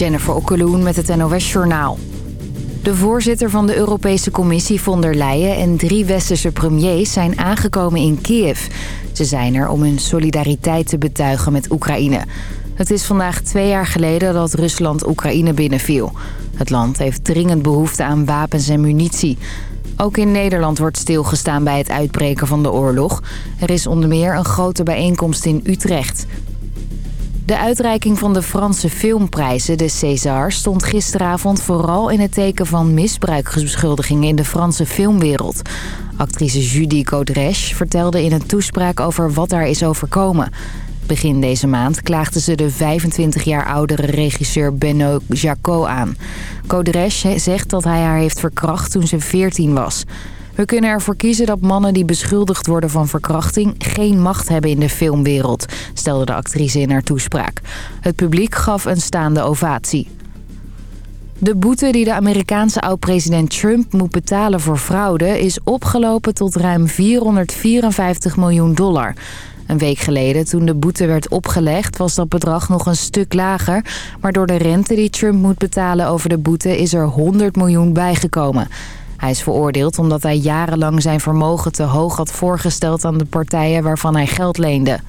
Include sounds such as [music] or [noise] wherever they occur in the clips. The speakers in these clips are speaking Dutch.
Jennifer Okkeloen met het NOS Journaal. De voorzitter van de Europese Commissie von der Leyen en drie westerse premiers zijn aangekomen in Kiev. Ze zijn er om hun solidariteit te betuigen met Oekraïne. Het is vandaag twee jaar geleden dat Rusland Oekraïne binnenviel. Het land heeft dringend behoefte aan wapens en munitie. Ook in Nederland wordt stilgestaan bij het uitbreken van de oorlog. Er is onder meer een grote bijeenkomst in Utrecht. De uitreiking van de Franse filmprijzen, de César, stond gisteravond vooral in het teken van misbruikbeschuldigingen in de Franse filmwereld. Actrice Judy Godrèche vertelde in een toespraak over wat daar is overkomen. Begin deze maand klaagde ze de 25 jaar oudere regisseur Benoît Jacot aan. Godrèche zegt dat hij haar heeft verkracht toen ze 14 was. We kunnen ervoor kiezen dat mannen die beschuldigd worden van verkrachting... geen macht hebben in de filmwereld, stelde de actrice in haar toespraak. Het publiek gaf een staande ovatie. De boete die de Amerikaanse oud-president Trump moet betalen voor fraude... is opgelopen tot ruim 454 miljoen dollar... Een week geleden, toen de boete werd opgelegd, was dat bedrag nog een stuk lager. Maar door de rente die Trump moet betalen over de boete is er 100 miljoen bijgekomen. Hij is veroordeeld omdat hij jarenlang zijn vermogen te hoog had voorgesteld aan de partijen waarvan hij geld leende.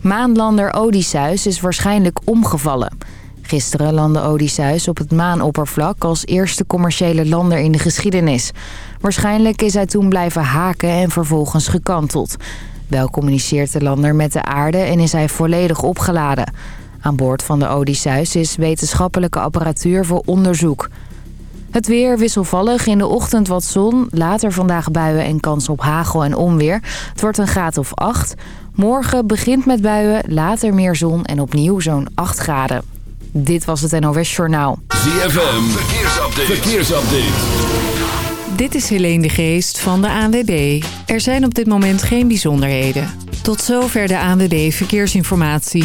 Maanlander Odysseus is waarschijnlijk omgevallen. Gisteren landde Odysseus op het maanoppervlak als eerste commerciële lander in de geschiedenis. Waarschijnlijk is hij toen blijven haken en vervolgens gekanteld. Wel communiceert de lander met de aarde en is hij volledig opgeladen. Aan boord van de Odysseus is wetenschappelijke apparatuur voor onderzoek. Het weer wisselvallig, in de ochtend wat zon, later vandaag buien en kans op hagel en onweer. Het wordt een graad of 8. Morgen begint met buien, later meer zon en opnieuw zo'n 8 graden. Dit was het NOS Journaal. ZFM, verkeersupdate. verkeersupdate. Dit is Helene de Geest van de ANWB. Er zijn op dit moment geen bijzonderheden. Tot zover de ANWB Verkeersinformatie.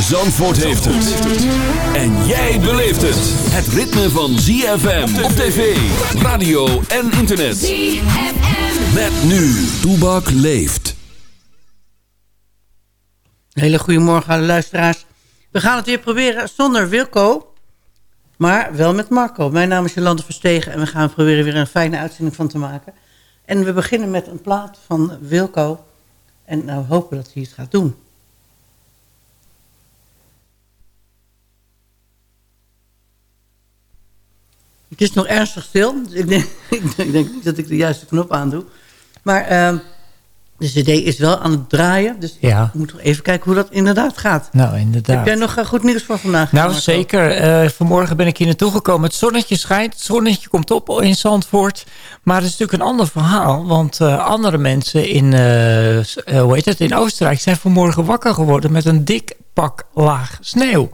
Zandvoort heeft het. En jij beleeft het. Het ritme van ZFM op tv, radio en internet. ZFM. Met nu, Toebak leeft. Hele goedemorgen luisteraars. We gaan het weer proberen zonder Wilco, maar wel met Marco. Mijn naam is Jolande Verstegen en we gaan proberen weer een fijne uitzending van te maken. En we beginnen met een plaat van Wilco en nou hopen dat hij het gaat doen. Het is nog ernstig stil. Dus [laughs] ik denk, ik denk niet dat ik de juiste knop aandoe. Maar... Uh, de cd is wel aan het draaien. Dus ja. we moeten even kijken hoe dat inderdaad gaat. Nou, inderdaad. Heb jij nog uh, goed nieuws voor vandaag? Nou, zeker. Uh, vanmorgen ben ik hier naartoe gekomen. Het zonnetje schijnt. Het zonnetje komt op in Zandvoort. Maar het is natuurlijk een ander verhaal. Want uh, andere mensen in, hoe heet het, in Oostenrijk... zijn vanmorgen wakker geworden met een dik pak laag sneeuw.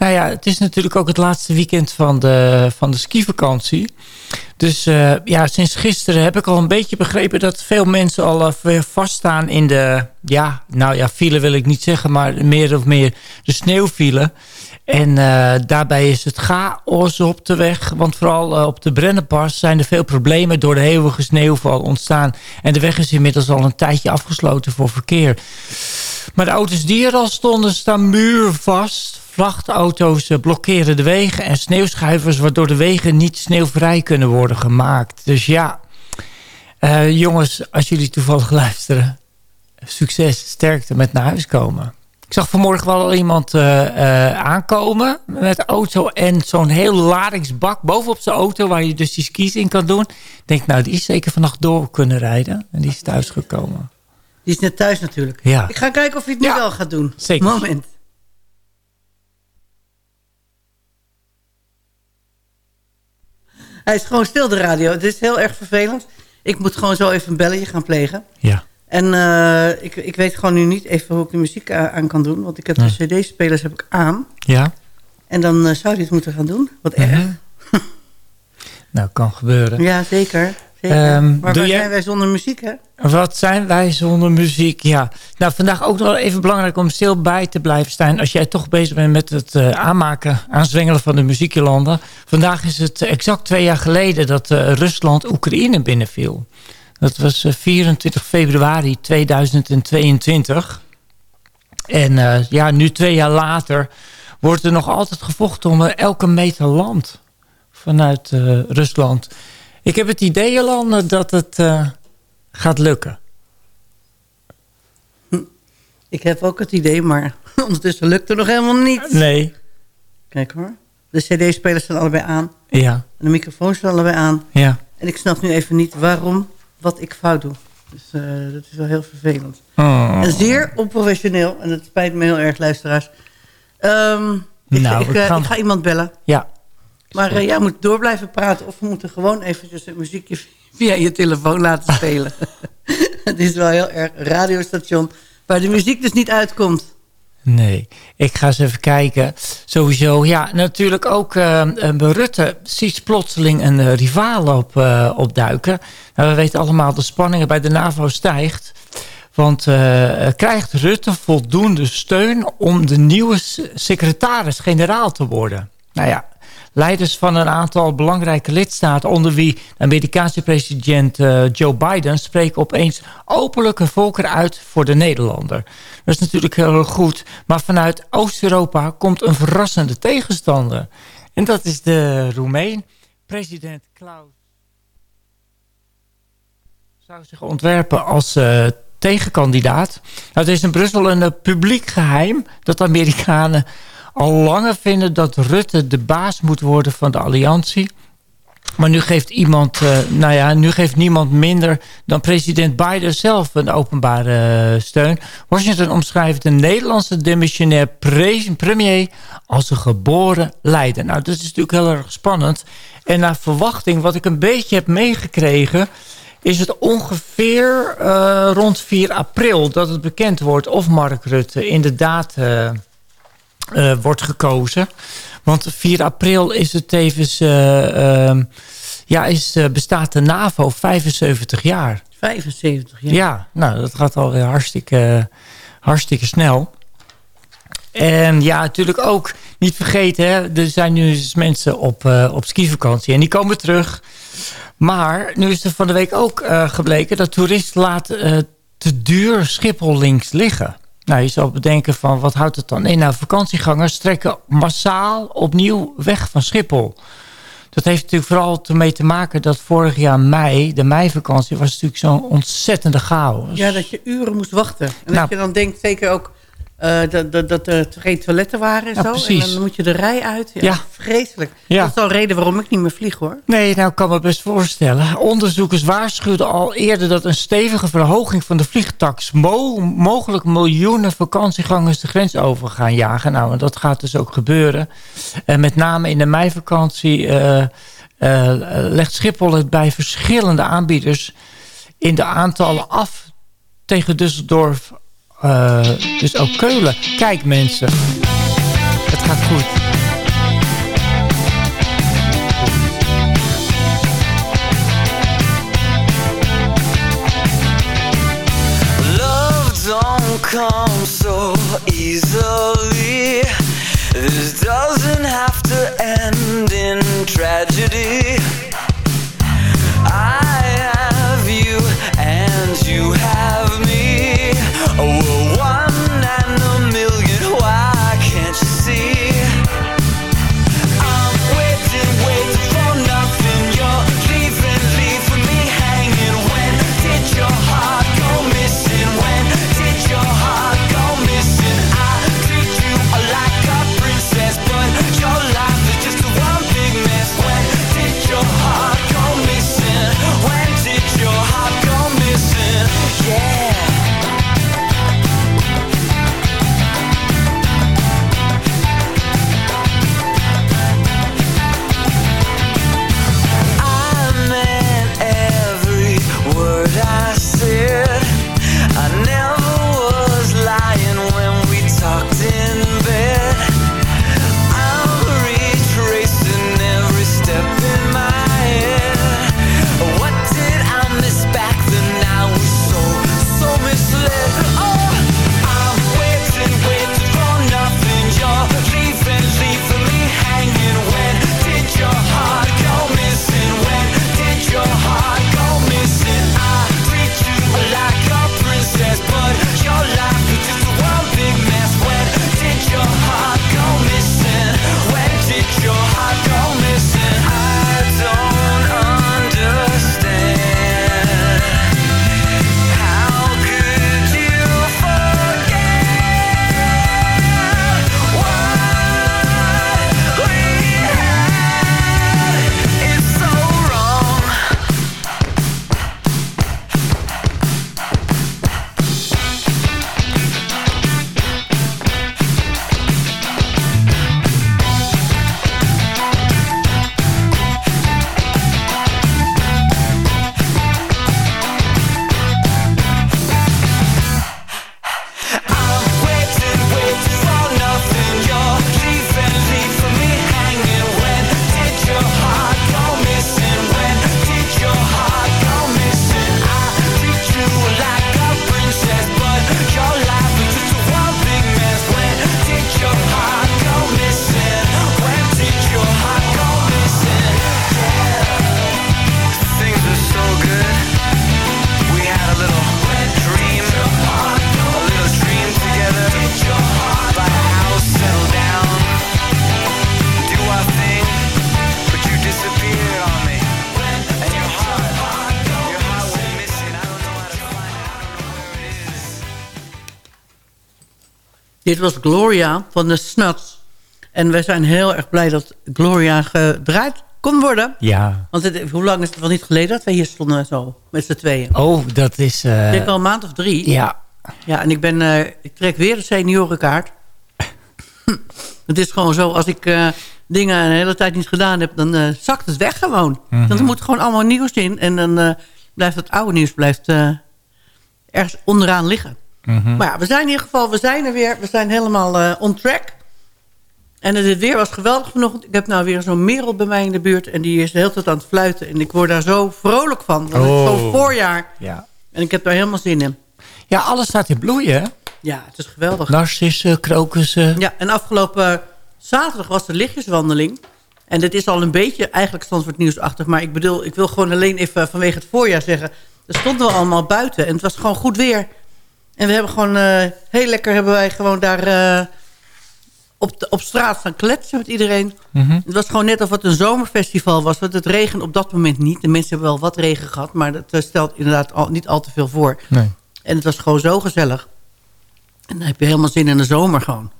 Nou ja, het is natuurlijk ook het laatste weekend van de, van de skivakantie. Dus uh, ja, sinds gisteren heb ik al een beetje begrepen... dat veel mensen al uh, weer vaststaan in de... ja, nou ja, file wil ik niet zeggen... maar meer of meer de sneeuwfile. En uh, daarbij is het chaos op de weg. Want vooral op de Brennenpas zijn er veel problemen... door de hevige sneeuwval ontstaan. En de weg is inmiddels al een tijdje afgesloten voor verkeer. Maar de auto's die er al stonden staan muurvast Vrachtauto's eh, blokkeren de wegen en sneeuwschuivers... waardoor de wegen niet sneeuwvrij kunnen worden gemaakt. Dus ja, jongens, als jullie toevallig luisteren... succes, sterkte met naar huis komen. Ik zag vanmorgen wel iemand uh, aankomen met auto... en zo'n heel ladingsbak bovenop zijn auto... waar je dus die skis in kan doen. Ik denk, nou, die is zeker vannacht door kunnen rijden. En die is thuis gekomen. Die is net thuis natuurlijk. Ja. Ik ga kijken of hij het nu ja. wel gaat doen. Zeker. Moment. Hij is gewoon stil, de radio. Het is heel erg vervelend. Ik moet gewoon zo even een belletje gaan plegen. Ja. En uh, ik, ik weet gewoon nu niet even hoe ik de muziek aan kan doen. Want ik heb de cd-spelers heb ik aan. Ja. En dan uh, zou hij het moeten gaan doen. Wat erg. Mhm. [laughs] nou, kan gebeuren. Ja, zeker. zeker. Um, maar waar zijn wij zonder muziek, hè? Wat zijn wij zonder muziek? Ja. Nou, vandaag ook nog even belangrijk om stil bij te blijven staan. Als jij toch bezig bent met het uh, aanmaken, aanzwengelen van de muziekjelanden. Vandaag is het exact twee jaar geleden dat Rusland Oekraïne binnenviel. Dat was 24 februari 2022. En uh, ja, nu twee jaar later wordt er nog altijd gevochten om elke meter land vanuit uh, Rusland. Ik heb het idee, Jolande, dat het uh, gaat lukken. Ik heb ook het idee, maar [laughs] ondertussen lukt het nog helemaal niet. Nee. Kijk hoor. De cd-spelers staan allebei aan. Ja. En de microfoons staan allebei aan. Ja. En ik snap nu even niet waarom wat ik fout doe. Dus uh, dat is wel heel vervelend. Oh. En zeer onprofessioneel. En dat spijt me heel erg, luisteraars. Um, ik, nou, ik, uh, gaan... ik, ga iemand bellen. Ja. Maar uh, jij moet door blijven praten. Of we moeten gewoon eventjes een muziekje [laughs] via je telefoon laten spelen. [laughs] Het is wel heel erg een radiostation waar de muziek dus niet uitkomt. Nee, ik ga eens even kijken. Sowieso, ja, natuurlijk ook uh, Rutte ziet plotseling een uh, rivaal op, opduiken. Nou, we weten allemaal, de spanningen bij de NAVO stijgt. Want krijgt Rutte voldoende steun om de nieuwe secretaris-generaal te worden? Nou ja, leiders van een aantal belangrijke lidstaten... onder wie de Amerikaanse president uh, Joe Biden... spreken opeens openlijk een volker uit voor de Nederlander. Dat is natuurlijk heel goed. Maar vanuit Oost-Europa komt een verrassende tegenstander. En dat is de Roemeen. President Klaus zou zich ontwerpen als uh, tegenkandidaat. Nou, het is in Brussel een uh, publiek geheim... dat Amerikanen al langer vinden dat Rutte de baas moet worden van de alliantie. Maar nu geeft iemand, uh, nou ja, nu geeft niemand minder dan president Biden zelf een openbare uh, steun. Washington omschrijft de Nederlandse demissionair premier als een geboren leider. Nou, dat is natuurlijk heel erg spannend. En naar verwachting, wat ik een beetje heb meegekregen, is het ongeveer uh, rond 4 april dat het bekend wordt of Mark Rutte inderdaad uh, wordt gekozen. Want 4 april is het tevens, uh, uh, ja, is, bestaat de NAVO 75 jaar. 75 jaar? Ja, nou, dat gaat alweer hartstikke, hartstikke snel. En ja, natuurlijk ook niet vergeten, hè, er zijn nu eens mensen op, op skivakantie en die komen terug. Maar nu is er van de week ook gebleken dat toeristen laten te duur Schiphol links liggen. Nou, je zou bedenken van wat houdt het dan in? Nou, vakantiegangers trekken massaal opnieuw weg van Schiphol. Dat heeft natuurlijk vooral ermee te maken dat vorig jaar mei, de meivakantie, was natuurlijk zo'n ontzettende chaos. Ja, dat je uren moest wachten. En nou, dat je dan denkt, zeker ook uh, dat, dat, dat er geen toiletten waren en ja, zo. Precies. En dan moet je de rij uit. Ja, ja. Vreselijk. Ja. Dat is al een reden waarom ik niet meer vlieg hoor. Nee, nou kan me best voorstellen. Onderzoekers waarschuwden al eerder dat een stevige verhoging van de vliegtax... Mo mogelijk miljoenen vakantiegangers de grens over gaan jagen. Nou, en dat gaat dus ook gebeuren. En met name in de meivakantie uh, uh, legt Schiphol het bij verschillende aanbieders... in de aantallen af tegen Düsseldorf uh, dus ook Keulen. Kijk mensen, het gaat goed. Come so easily This doesn't have to end in tragedy I have you and you have Dit was Gloria van de Snuts. En we zijn heel erg blij dat Gloria gedraaid kon worden. Ja. Want het, hoe lang is het wel niet geleden dat wij hier stonden zo, met z'n tweeën? Oh, dat is... eh, Ik denk al een maand of drie. ja. Ja, en ik, ben, eh, ik trek weer de seniorenkaart. [laughs] het is gewoon zo, als ik eh, dingen een hele tijd niet gedaan heb... dan zakt het weg gewoon. Dan er moet gewoon allemaal nieuws in. En dan blijft het oude nieuws blijft, ergens onderaan liggen. Maar ja, we zijn in ieder geval, we zijn er weer. We zijn helemaal eh, on track. En het weer was geweldig vanochtend. Ik heb nou weer zo'n merel bij mij in de buurt. En die is de hele tijd aan het fluiten. En ik word daar zo vrolijk van. Want het is zo'n Oh. voorjaar. Ja. En ik heb daar helemaal zin in. ja, alles staat in bloei, hè? Ja, het is geweldig. Narcissen, krokussen. Ja, en afgelopen zaterdag was de lichtjeswandeling. En dit is al een beetje eigenlijk Zandvoort nieuwsachtig. Maar ik bedoel, ik wil gewoon alleen even vanwege het voorjaar zeggen. Er stonden we allemaal buiten en het was gewoon goed weer. En we hebben gewoon eh, heel lekker hebben wij gewoon daar eh, op, de, op straat staan kletsen met iedereen. Het was gewoon net of het een zomerfestival was. Want het regen op dat moment niet. De mensen hebben wel wat regen gehad. Maar dat eh, stelt inderdaad al, niet al te veel voor. Nee. En het was gewoon zo gezellig. En dan heb je helemaal zin in de zomer gewoon.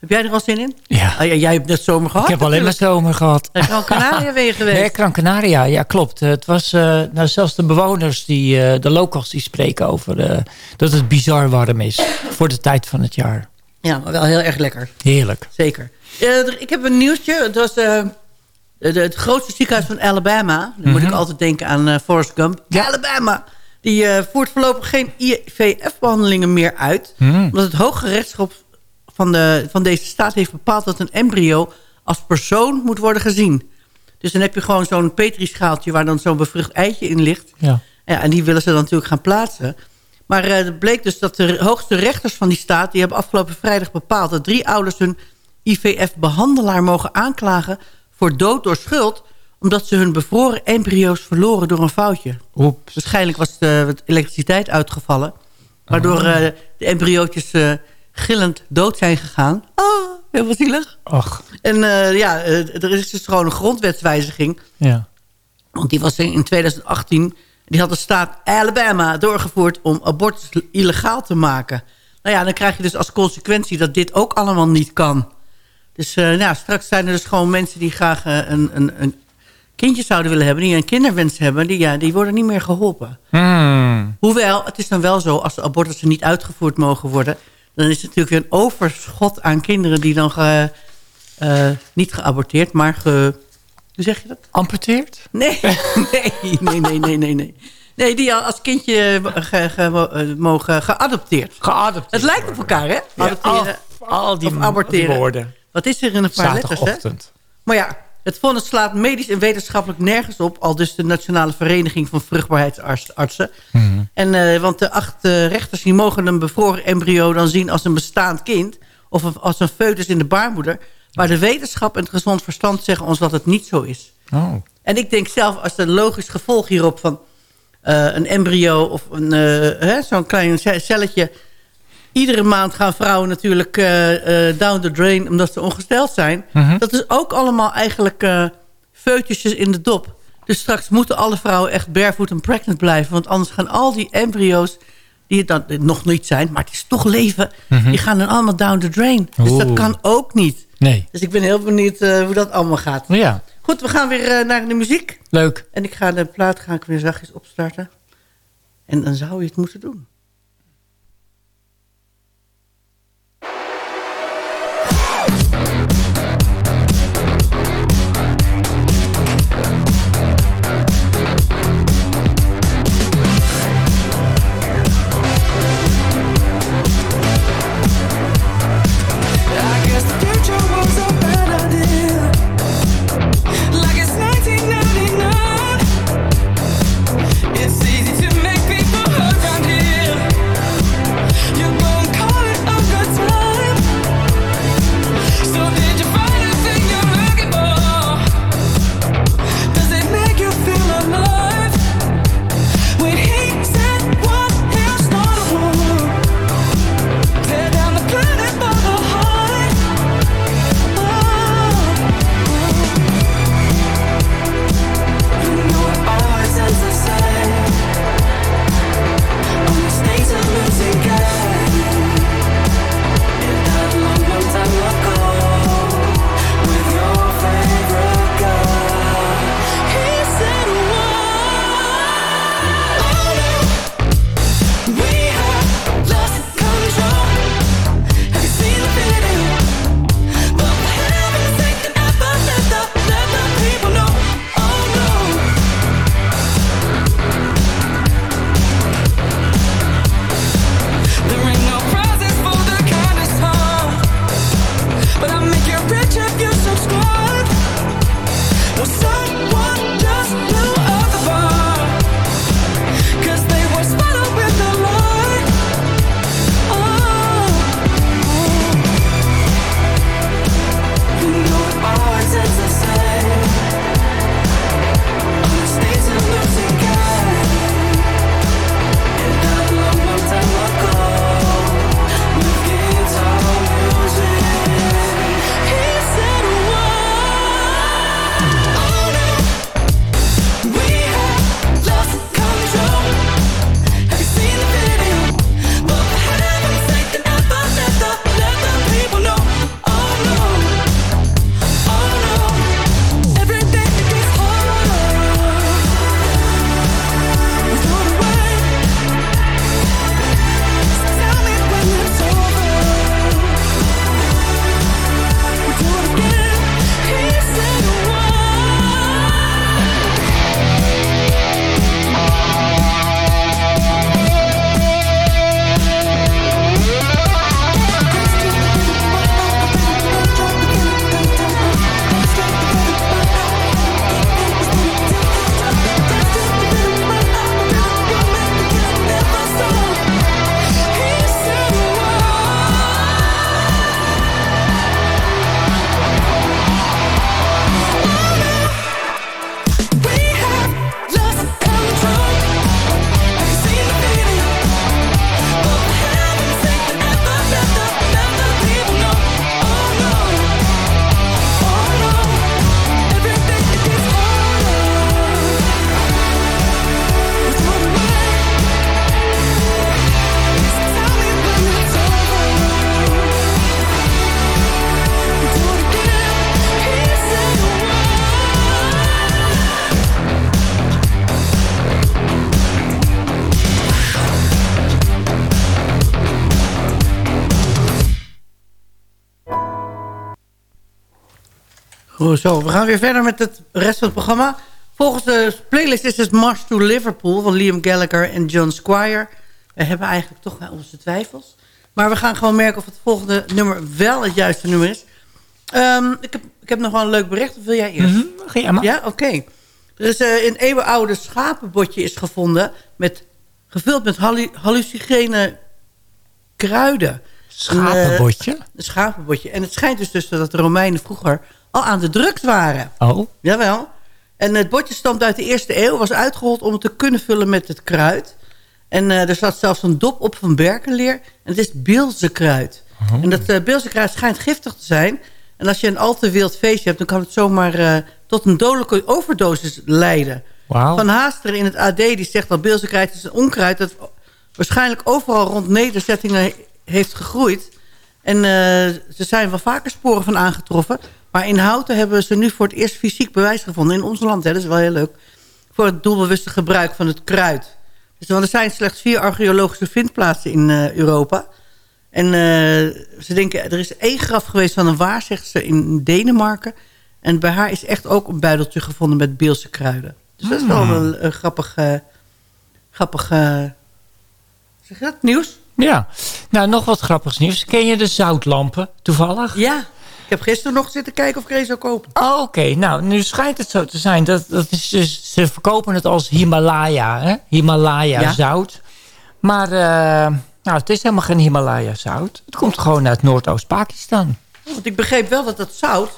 Heb jij er al zin in? Ja. Ah, ja jij hebt net zomer gehad. Ik heb alleen maar zomer gehad. Naar Gran Canaria ben [laughs] je geweest. Nee, Gran Canaria, ja klopt. Het was, eh, nou, zelfs de bewoners, die, eh, de locals, die spreken over eh, dat het bizar warm is. Voor de tijd van het jaar. Ja, maar wel heel erg lekker. Heerlijk. Zeker. Eh, er- ik heb een nieuwtje. Het was eh, de, het grootste ziekenhuis van Alabama. Dan moet ik altijd denken aan eh Forrest Gump. Alabama. Die eh, voert voorlopig geen IVF-behandelingen meer uit. Omdat het Hoge Rechtshof van, de, van deze staat heeft bepaald... dat een embryo als persoon moet worden gezien. Dus dan heb je gewoon zo'n petrischaaltje... waar dan zo'n bevrucht eitje in ligt. Ja. Ja, en die willen ze dan natuurlijk gaan plaatsen. Maar eh, het bleek dus dat de hoogste rechters van die staat... die hebben afgelopen vrijdag bepaald... dat drie ouders hun IVF-behandelaar mogen aanklagen... voor dood door schuld... omdat ze hun bevroren embryo's verloren door een foutje. Oeps. Waarschijnlijk was de, wat elektriciteit uitgevallen... waardoor eh, de embryootjes eh, gillend dood zijn gegaan. Ah, heel zielig. Ach, En eh, ja, eh, er is dus gewoon een grondwetswijziging... ja. Want die was in 2018, die had de staat Alabama doorgevoerd om abortus illegaal te maken. Nou ja, dan krijg je dus als consequentie dat dit ook allemaal niet kan. Dus nou, straks zijn er dus gewoon mensen die graag een, een, een kindje zouden willen hebben... die een kinderwens hebben, die, ja, die worden niet meer geholpen. Hmm. Hoewel, het is dan wel zo, als de abortussen niet uitgevoerd mogen worden... dan is het natuurlijk weer een overschot aan kinderen die dan ge- eh, niet geaborteerd, maar ge... Hoe zeg je dat? Amputeerd? Nee, [laughs] nee, nee, nee, nee, nee. Nee, nee die al als kindje ge, ge- eh, mogen geadopteerd. Geadopteerd. Het lijkt op elkaar, hè? Adopteren. al, al die, of aborteren. die woorden. Wat is er in een paar letters, hè? Maar ja, het vonnis slaat medisch en wetenschappelijk nergens op... al dus de Nationale Vereniging van Vruchtbaarheidsartsen. En, eh, want de acht eh, rechters die mogen een bevroren embryo dan zien als een bestaand kind... of een- als een foetus in de baarmoeder. Maar de wetenschap en het gezond verstand zeggen ons dat het niet zo is. Oh. En ik denk zelf, als een logisch gevolg hierop van eh, een embryo of een, zo'n klein ce- celletje. Iedere maand gaan vrouwen natuurlijk eh, eh, down the drain omdat ze ongesteld zijn. Dat is ook allemaal eigenlijk eh feutusjes in de dop. Dus straks moeten alle vrouwen echt barefoot en pregnant blijven. Want anders gaan al die embryo's, die het dan nog niet zijn, maar het is toch leven, die gaan dan allemaal down the drain. Dus dat kan ook niet. Nee. Dus ik ben heel benieuwd hoe dat allemaal gaat. Ja, Goed, we gaan weer naar de muziek. leuk. En ik ga de plaat ga ik weer zachtjes opstarten. En dan zou je het moeten doen. Zo, we gaan weer verder met het rest van het programma. Volgens de playlist is het March to Liverpool van Liam Gallagher en John Squire. We hebben eigenlijk toch wel onze twijfels. Maar we gaan gewoon merken of het volgende nummer wel het juiste nummer is. Ehm, ik, heb, ik heb nog wel een leuk bericht. Of wil jij eerst? Jij maar. Ja, oké. Er is eh, een eeuwenoude schapenbotje is gevonden... Met, gevuld met hallu hallucinogene kruiden. Schapenbotje? Een, een schapenbotje. En het schijnt dus, dus dat de Romeinen vroeger al aan de drugs waren. Oh. Jawel. En het botje stamt uit de eerste eeuw. Was uitgehold om het te kunnen vullen met het kruid. En uh, er zat zelfs een dop op van berkenleer. En het is bilzekruid. Oh. En dat uh, bilzekruid schijnt giftig te zijn. En als je een al te wild feestje hebt... dan kan het zomaar uh, tot een dodelijke overdosis leiden. Wow. Van Haaster in het AD die zegt dat bilzekruid is een onkruid... dat waarschijnlijk overal rond nederzettingen heeft gegroeid. En uh, er zijn wel vaker sporen van aangetroffen. Maar in Houten hebben ze nu voor het eerst fysiek bewijs gevonden. In ons land, hè, dat is wel heel leuk. Voor het doelbewuste gebruik van het kruid. Dus, want er zijn slechts vier archeologische vindplaatsen in uh, Europa. En uh, ze denken, er is één graf geweest van een waar, zegt ze, in Denemarken. En bij haar is echt ook een buideltje gevonden met Beelse kruiden. Dus dat is wel een, een grappig, uh, grappig zeg je dat, nieuws. Ja, nou nog wat grappigs nieuws. Ken je de zoutlampen toevallig? Ja, heb gisteren nog zitten kijken of ik er zou kopen. Oh, Oké, okay. nou nu schijnt het zo te zijn. Dat, dat is dus, ze verkopen het als Himalaya, hè? Himalaya ja. zout. Maar uh, nou, het is helemaal geen Himalaya zout. Het komt gewoon uit Noordoost-Pakistan. Want ik begreep wel dat dat zout,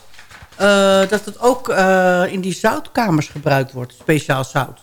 uh, dat het ook uh, in die zoutkamers gebruikt wordt. Speciaal zout.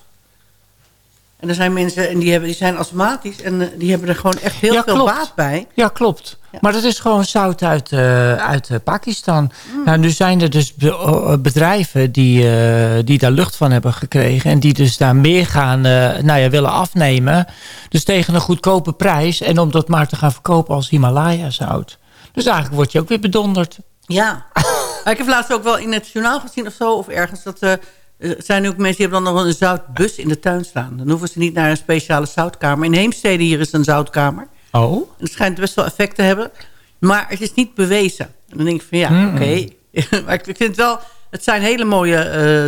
En er zijn mensen en die, hebben, die zijn astmatisch en die hebben er gewoon echt heel ja, veel klopt. baat bij. Ja, klopt. Ja. Maar dat is gewoon zout uit, uh, uit uh, Pakistan. Mm. Nou, nu zijn er dus be bedrijven die, uh, die daar lucht van hebben gekregen... en die dus daar meer gaan nou ja, willen afnemen. Dus tegen een goedkope prijs. En om dat maar te gaan verkopen als Himalaya-zout. Dus eigenlijk word je ook weer bedonderd. Ja. [laughs] ik heb laatst ook wel in het journaal gezien of zo... of ergens dat... er zijn nu ook mensen die hebben dan nog een zoutbus in de tuin staan. Dan hoeven ze niet naar een speciale zoutkamer. In Heemstede hier is een zoutkamer. Oh. Het schijnt best wel effect te hebben. Maar het is niet bewezen. En dan denk ik van ja, mm. oké. Okay. [laughs] maar ik vind het wel... Het zijn hele mooie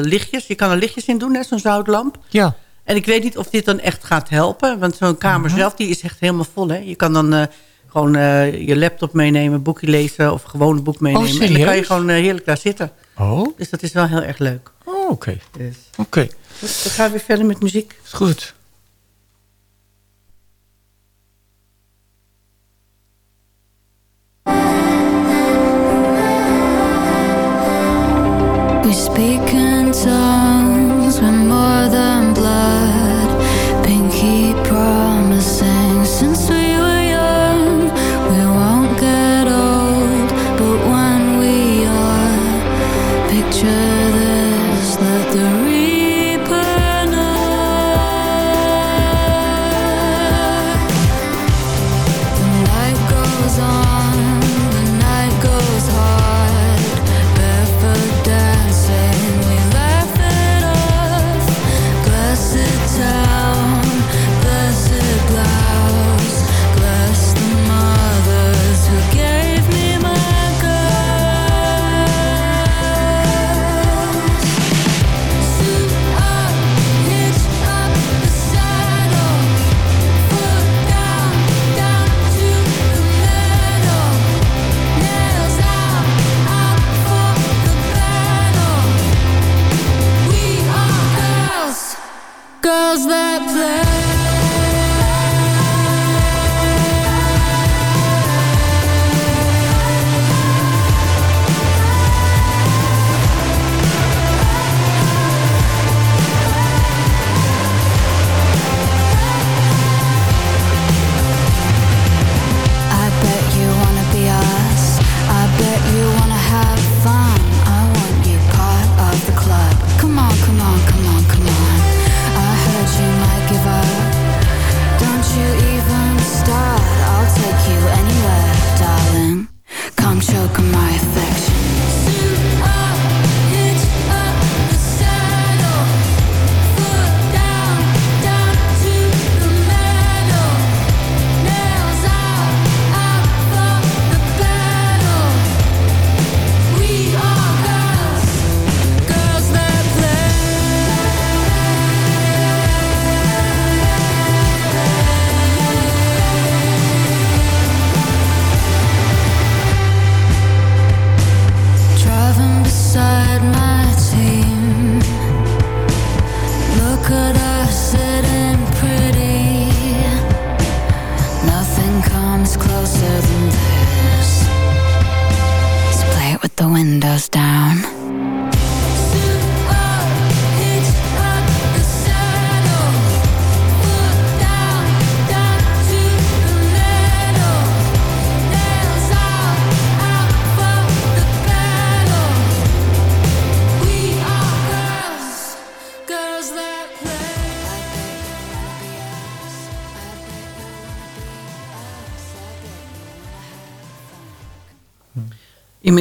uh, lichtjes. Je kan er lichtjes in doen, zo'n zoutlamp. Ja. En ik weet niet of dit dan echt gaat helpen. Want zo'n kamer Mhm. mm -hmm. zelf, die is echt helemaal vol. Hè? Je kan dan uh, gewoon je laptop meenemen, boekje lezen... of gewoon een boek meenemen. Oh, en dan kan je gewoon heerlijk daar zitten. Oh. Dus dat is wel heel erg leuk. Oh, oké. Okay. Dus. Oké. Okay. Dan gaan we weer verder met muziek. Is goed. We speak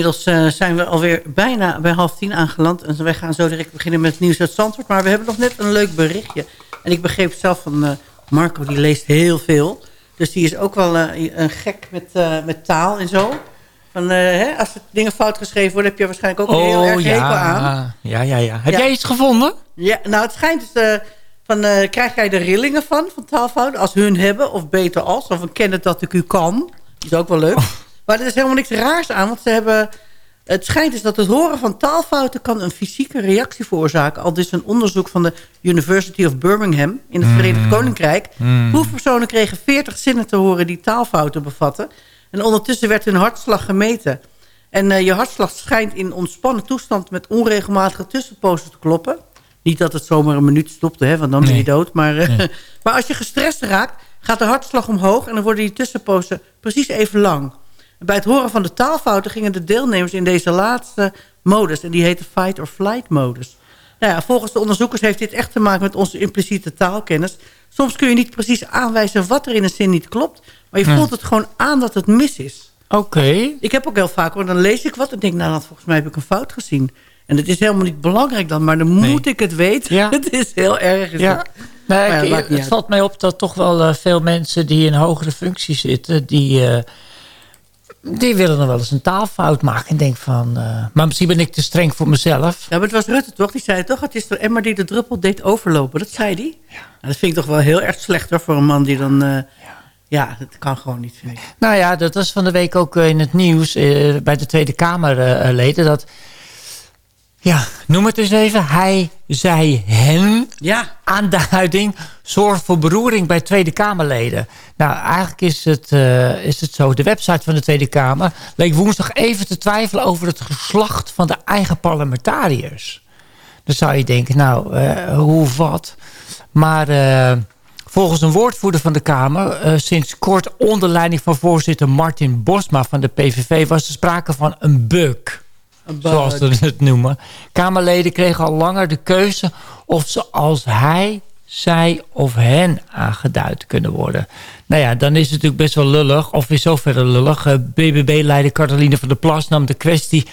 Inmiddels eh, zijn we alweer bijna bij half tien aangeland. En wij gaan zo direct beginnen met het nieuws uit Zandvoort. Maar we hebben nog net een leuk berichtje. En ik begreep zelf van eh, Marco, die leest heel veel. Dus die is ook wel eh, een gek met, met taal en zo. Van, hè, als er dingen fout geschreven worden, heb je waarschijnlijk ook een heel erg hekel aan. ja, ja, ja. Heb Ja. jij iets gevonden? Ja, nou, het schijnt dus... van, krijg jij de rillingen van, van taalfouten? Als hun hebben, of beter als. Of een kennis dat ik u kan. Is ook wel leuk. Maar er is helemaal niks raars aan. Want ze hebben... Het schijnt dus dat het horen van taalfouten... kan een fysieke reactie veroorzaken. Al dus een onderzoek van de University of Birmingham... in het Verenigd Koninkrijk. Proefpersonen kregen 40 zinnen te horen... die taalfouten bevatten. En ondertussen werd hun hartslag gemeten. En eh, je hartslag schijnt in ontspannen toestand... met onregelmatige tussenpozen te kloppen. Niet dat het zomaar een minuut stopte, hè, want dan ben je dood. Maar, eh, [laughs] maar als je gestrest raakt, gaat de hartslag omhoog... en dan worden die tussenpozen precies even lang. Bij het horen van de taalfouten gingen de deelnemers in deze laatste modus... en die heette fight or flight modus. Nou ja, volgens de onderzoekers heeft dit echt te maken met onze impliciete taalkennis. Soms kun je niet precies aanwijzen wat er in een zin niet klopt... maar je voelt het gewoon aan dat het mis is. Oké. Ik heb ook heel vaak, hoor, dan lees ik wat en denk... nou, dat volgens mij heb ik een fout gezien. En het is helemaal niet belangrijk dan, maar dan Nee. moet ik het weten. Ja. [laughs] Het is heel erg. is Ja. Nee, ja, het valt mij op dat toch wel eh, veel mensen die in hogere functies zitten... die, eh, die willen dan wel eens een taalfout maken. En denk van... eh, maar misschien ben ik te streng voor mezelf. Ja, maar het was Rutte toch? Die zei toch, het is de emmer die de druppel deed overlopen. Dat zei hij. Ja. dat vind ik toch wel heel erg slecht hoor, voor een man die dan... eh, ja. dat kan gewoon niet, vind ik. Nou ja, dat was van de week ook eh, in het nieuws... bij de Tweede Kamerleden... dat ja, noem het eens even. Hij, zij, hen... Ja, aanduiding zorgt voor beroering bij Tweede Kamerleden. Nou, eigenlijk is het, eh, is het zo. De website van de Tweede Kamer leek woensdag even te twijfelen over het geslacht van de eigen parlementariërs. Dan zou je denken, nou, eh, hoe of wat. Maar eh, volgens een woordvoerder van de Kamer... sinds kort onder leiding van voorzitter Martin Bosma van de PVV... was er sprake van een bug. zoals ze het noemen. Kamerleden kregen al langer de keuze of ze als hij, zij of hen aangeduid kunnen worden. Nou ja, dan is het natuurlijk best wel lullig, of in zoverre lullig. BBB-leider Caroline van der Plas nam de kwestie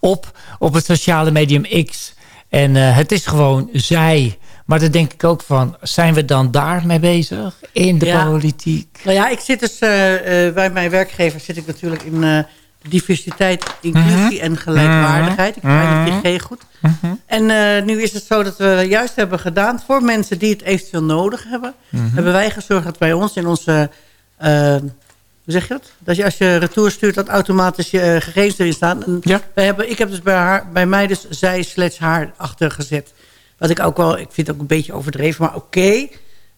op op het sociale medium X. En eh, het is gewoon zij. Maar dan denk ik ook van, zijn we dan daarmee bezig? In de Ja. politiek? Nou ja, ik zit dus eh, eh, bij mijn werkgever zit ik natuurlijk in diversiteit, inclusie en gelijkwaardigheid. Ik weet die G goed. En eh, nu is het zo dat we juist hebben gedaan voor mensen die het eventueel nodig hebben. Hebben wij gezorgd dat bij ons in onze, eh, hoe zeg je dat? Dat je als je retour stuurt dat automatisch je eh, gegevens erin staan. En Ja. wij hebben, ik heb dus bij, haar, bij mij dus zij slash haar achtergezet. Wat ik ook wel, ik vind het ook een beetje overdreven, maar oké.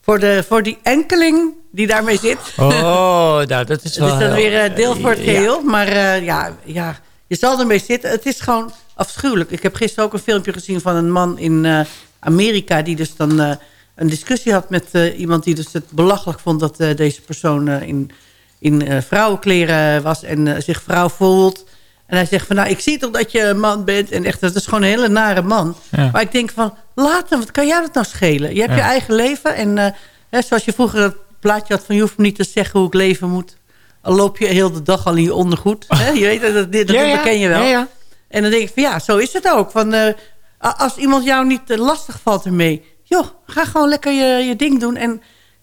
Voor, de, voor die enkeling die daarmee zit. Oh, nou, dat is Het [laughs] wel... is dan heel- weer eh, deel voor het Ja. geheel. Maar eh, ja, ja, je zal ermee zitten. Het is gewoon afschuwelijk. Ik heb gisteren ook een filmpje gezien van een man in eh, Amerika... die dus dan eh, een discussie had met eh, iemand die dus het belachelijk vond... dat eh, deze persoon eh, in, in eh, vrouwenkleren was en eh, zich vrouw voelt. En hij zegt van, nou, ik zie toch dat je een man bent. En echt, dat is gewoon een hele nare man. Ja. Maar ik denk van, laat hem, wat kan jij dat nou schelen? Je hebt Ja. je eigen leven. En eh, hè, zoals je vroeger dat plaatje had van... je hoeft me niet te zeggen hoe ik leven moet. Al loop je heel de dag al in je ondergoed. [laughs] Hè? Je weet dat, dat, dat, Ja, ja. dat ken je wel. Ja, ja. En dan denk ik van, ja, zo is het ook. Van, eh, als iemand jou niet eh, lastig valt ermee... joh, ga gewoon lekker je, je ding doen. En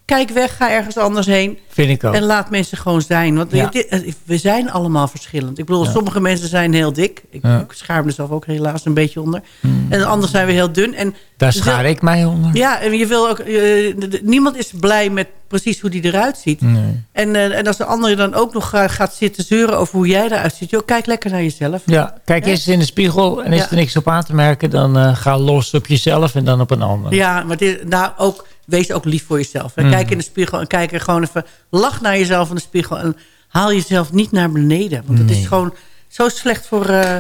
kijk weg, ga ergens anders heen. Vind ik ook. En laat mensen gewoon zijn. Want Ja. we zijn allemaal verschillend. Ik bedoel, Ja. sommige mensen zijn heel dik. Ik, Ja. ik schaar mezelf ook helaas een beetje onder. En anderen zijn weer heel dun. En Daar schaar ik mij onder. Ja, en je wil ook... eh, niemand is blij met precies hoe die eruit ziet. Nee. En, eh, en als de andere dan ook nog gaat, zitten zeuren over hoe jij eruit ziet. Joh, kijk lekker naar jezelf. Ja, kijk eerst eens in de spiegel en is er niks op aan te merken... dan eh, ga los op jezelf en dan op een ander. Ja, maar dit, nou, ook, wees ook lief voor jezelf. En Mhm. Kijk in de spiegel en kijk er gewoon even... Lach naar jezelf in de spiegel en haal jezelf niet naar beneden. Want het Nee. is gewoon zo slecht voor, eh,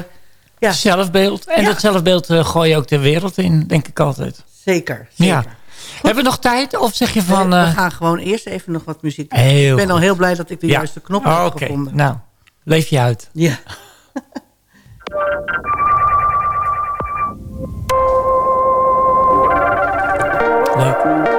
Ja. zelfbeeld. En Ja. dat zelfbeeld eh, gooi je ook de wereld in, denk ik altijd. Zeker, zeker. Ja. Hebben we nog tijd? Of zeg je van... Eh, eh, we gaan gewoon eerst even nog wat muziek doen. Heel ik ben al heel blij dat ik de ja. juiste knop Oh, heb Oké, gevonden. nou, leef je uit. Ja. [laughs] Leuk.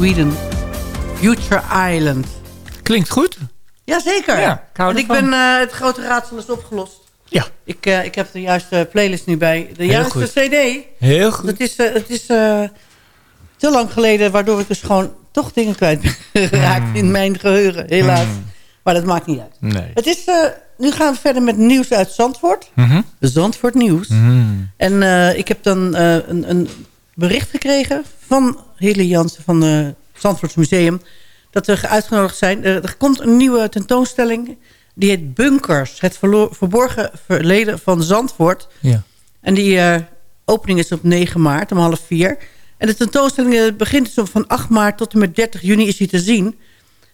Sweden. Future Island. Klinkt goed. Jazeker. Ja, ik en ik ben eh, het grote raadsel is opgelost. Ja, Ik, eh, ik heb de juiste playlist nu bij. De Heel juiste goed. cd. heel goed. Het is, eh, het is eh, te lang geleden, waardoor ik dus gewoon toch dingen kwijt ben [laughs] geraakt Hmm. in mijn geheugen, helaas. Maar dat maakt niet uit. Nee. Het is, eh, nu gaan we verder met nieuws uit Zandvoort. Mhm. Zandvoort nieuws. Mm. En eh, ik heb dan eh, een, een bericht gekregen van Hille Jansen van het Zandvoorts Museum... dat we uitgenodigd zijn. Er, er komt een nieuwe tentoonstelling. Die heet Bunkers. Het verborgen verleden van Zandvoort. Ja. En die eh, opening is op 9 maart om half vier. En de tentoonstelling eh, begint dus van 8 maart tot en met 30 juni is die te zien.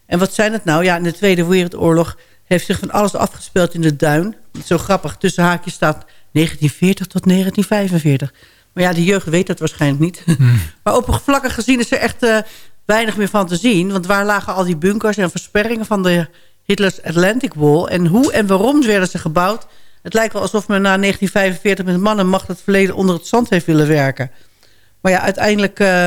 En wat zijn het nou? Ja, in de Tweede Wereldoorlog heeft zich van alles afgespeeld in de duin. Zo grappig, tussen haakjes staat 1940 tot 1945. Maar ja, de jeugd weet dat waarschijnlijk niet. [laughs] maar oppervlakkig gezien is er echt eh, weinig meer van te zien. Want waar lagen al die bunkers en versperringen van de Hitlers Atlantic Wall? En hoe en waarom werden ze gebouwd? Het lijkt wel alsof men na 1945 met man en macht het verleden onder het zand heeft willen werken. Maar ja, uiteindelijk eh,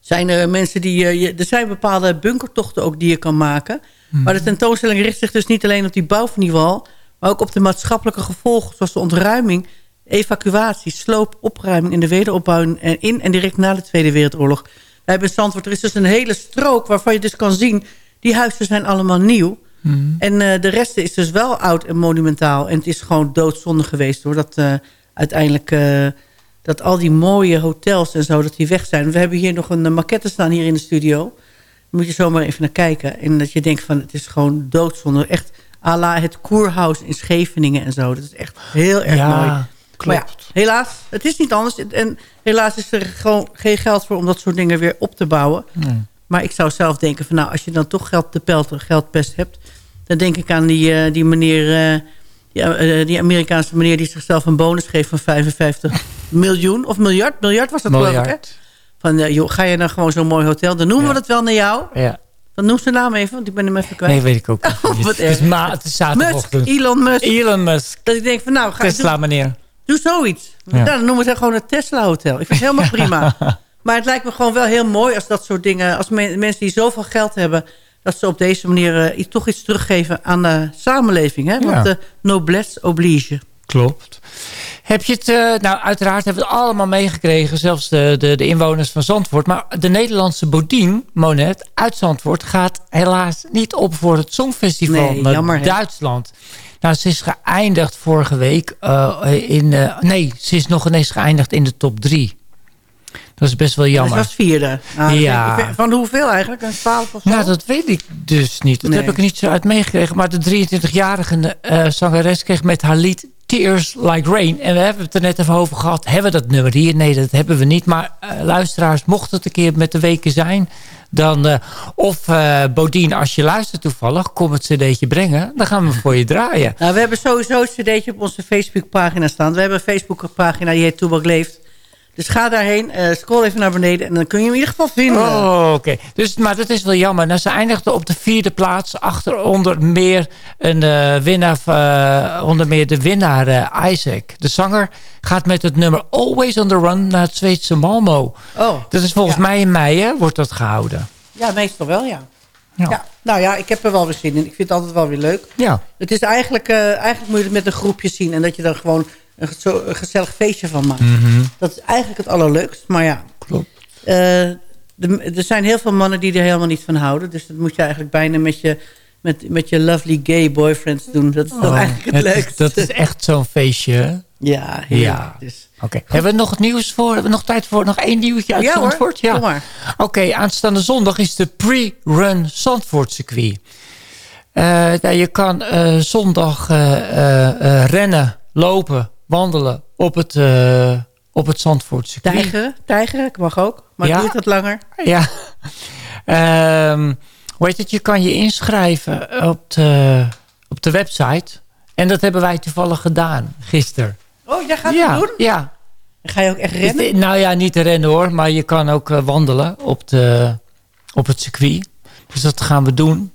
zijn er mensen die... eh, je- er zijn bepaalde bunkertochten ook die je kan maken. Maar de tentoonstelling richt zich dus niet alleen op die bouw van die wal... maar ook op de maatschappelijke gevolgen... zoals de ontruiming, evacuatie, sloop, opruiming... en de wederopbouw en in en direct na de Tweede Wereldoorlog. Wij hebben in Zandvoort, er is dus een hele strook... waarvan je dus kan zien, die huizen zijn allemaal nieuw... En eh, de rest is dus wel oud en monumentaal. En het is gewoon doodzonde geweest hoor. Dat eh, uiteindelijk eh, dat al die mooie hotels en zo, dat die weg zijn. We hebben hier nog een eh, maquette staan hier in de studio. Daar moet je zomaar even naar kijken. En dat je denkt van het is gewoon doodzonde. Echt à la het Koerhuis in Scheveningen en zo. Dat is echt heel erg Ja, mooi. Klopt. Maar ja, helaas, het is niet anders. En helaas is er gewoon geen geld voor om dat soort dingen weer op te bouwen. Maar ik zou zelf denken van nou, als je dan toch geld te pelten, geldpest hebt... dan denk ik aan die, eh, die meneer, eh, die, eh, die Amerikaanse meneer... die zichzelf een bonus geeft van 55 [laughs] miljoen of miljard. Miljard was dat geloof ik, hè? Miljard. Van, joh, ga je nou gewoon zo'n mooi hotel? Dan noemen we het wel naar jou. Ja. Dan noem zijn naam even, want ik ben hem even kwijt. Nee, weet ik ook [laughs] niet. wat het, is het Musk. Elon Musk. Elon Musk. Dat ik denk van nou, ga, Tesla, meneer. Doe zoiets. Ja. Nou, dan noemen we het gewoon het Tesla Hotel. Ik vind het helemaal prima. [laughs] Maar het lijkt me gewoon wel heel mooi als dat soort dingen... als men- mensen die zoveel geld hebben... dat ze op deze manier eh, toch iets teruggeven aan de samenleving. Hè? Want Ja. de noblesse oblige. Klopt. Heb je het, eh, nou uiteraard hebben we het allemaal meegekregen, zelfs de, de, de inwoners van Zandvoort. Maar de Nederlandse Bodien, Monet, uit Zandvoort gaat helaas niet op voor het Songfestival Nee, jammer, hè? Nou, ze is geëindigd vorige week eh, in, eh, nee, ze is nog ineens geëindigd in de top drie. Dat is best wel Dat jammer. was vierde. Nou, Ja. Van hoeveel eigenlijk? Een twaalf of zo? Nou, dat weet ik dus niet. Dat Nee. heb ik er niet zo uit meegekregen. Maar de 23-jarige eh, zangeres kreeg met haar lied Tears Like Rain. En we hebben het er net even over gehad. Hebben we dat nummer hier? Nee, dat hebben we niet. Maar luisteraars, mocht het een keer met de weken zijn... dan eh, of eh Bodien, als je luistert toevallig... kom het cd'tje brengen. Dan gaan we voor je draaien. Nou, we hebben sowieso een cd'tje op onze Facebookpagina staan. We hebben een Facebookpagina die heet Toebak Leeft. Dus ga daarheen, eh, scroll even naar beneden... en dan kun je hem in ieder geval vinden. Oh, oké. Dus, maar dat is wel jammer. Nou, ze eindigde op de vierde plaats. Achter onder meer, een, eh, winnaar, eh, onder meer de winnaar Isaac. De zanger gaat met het nummer Always on the Run naar het Zweedse Malmo. Oh, Dat is volgens Ja. mij in mei, hè, wordt dat gehouden. ja, meestal wel, ja. Ja. ja. Nou ja, ik heb er wel weer zin in. Ik vind het altijd wel weer leuk. Ja. Het is eigenlijk, eigenlijk moet je het met een groepje zien... en dat je er gewoon een, ge- zo, een gezellig feestje van maakt. Dat is eigenlijk het allerleukst. Maar ja, Klopt. eh, de- er zijn heel veel mannen die er helemaal niet van houden. Dus dat moet je eigenlijk bijna met je, met, met je lovely gay boyfriends doen. Dat is toch Oh, eigenlijk het, het is- leukste. dat is echt zo'n feestje. Ja, heerlijk. Ja. Dus. Oké. Hebben we nog het nieuws voor? Hebben we nog tijd voor nog één nieuwtje uit Ja hoor, Zandvoort? kom maar. Oké, aanstaande zondag is de pre-run Zandvoort circuit. Nou, je kan eh, zondag rennen, lopen, wandelen op het, eh op het Zandvoort circuit. Tijgeren, tijgeren, ik mag ook. Maar Ja. duurt dat langer? Ja. Ehm, hoe heet het? Je kan je inschrijven op de, op de website. En dat hebben wij toevallig gedaan gisteren. Oh, jij gaat ja, het doen? Ja, ga je ook echt rennen? Nou ja, niet rennen hoor, maar je kan ook eh, wandelen op, de, op het circuit. Dus dat gaan we doen.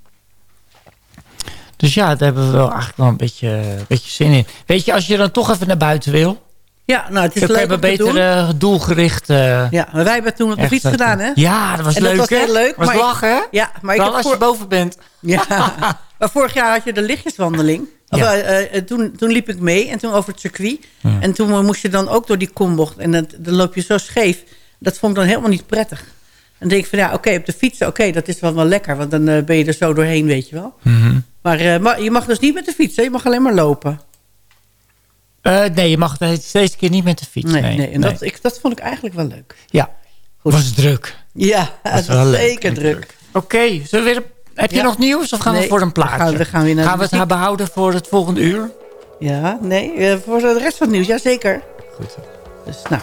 Dus ja, daar hebben we wel eigenlijk wel een beetje, een beetje zin in. Weet je, als je dan toch even naar buiten wil... Ja, nou, het is dan leuk om we te beter doen. eh, doelgericht... eh, Ja, maar wij hebben toen op de fiets gedaan, hè? Ja, dat was En leuk, dat was hè? heel leuk. was maar lachen, hè? Ja, maar ik heb als voor... je boven bent. Ja, [laughs] maar vorig jaar had je de lichtjeswandeling. Ja. eh, eh, toen, toen liep ik mee en toen over het circuit. En toen eh, moest je dan ook door die kombocht. En dat, dan loop je zo scheef. Dat vond ik dan helemaal niet prettig. En dan denk ik van ja, oké, op de fiets, oké, dat is wel wel lekker. Want dan eh, ben je er zo doorheen, weet je wel. Mhm. Maar, eh, maar je mag dus niet met de fiets, hè? je mag alleen maar lopen. Eh, nee, je mag de- deze keer niet met de fiets. Nee, Nee, nee, en nee. Dat, ik, dat vond ik eigenlijk wel leuk. Ja, Goed. was druk. Ja, het was zeker druk. Oké, zullen we weer... Heb je nog nieuws of gaan we voor een we gaan- plaatje? we gaan weer naar gaan we het behouden voor het volgende uur? Ja, nee, eh, voor de rest van het nieuws, ja zeker. Goed zo. Dus nou,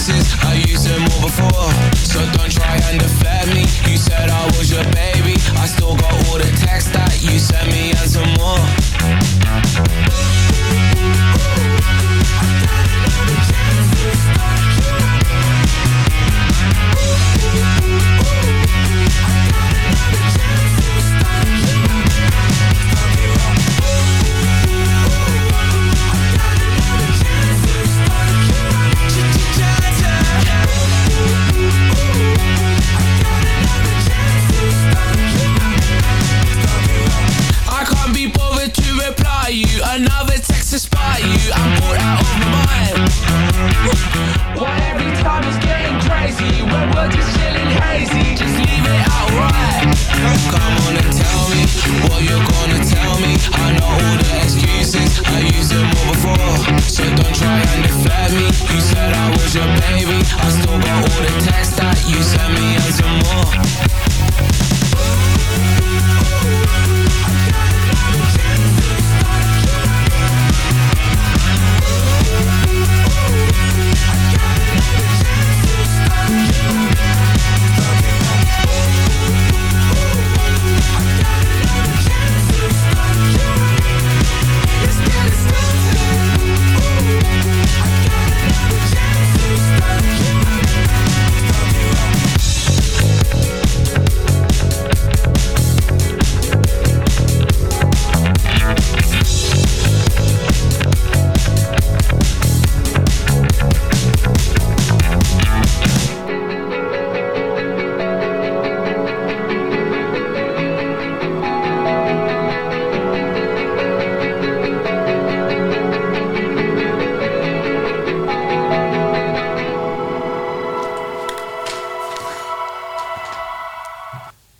excuses I used them all before. So don't try and deflect me. You said I was your baby. I still got all the texts that you sent me and some more.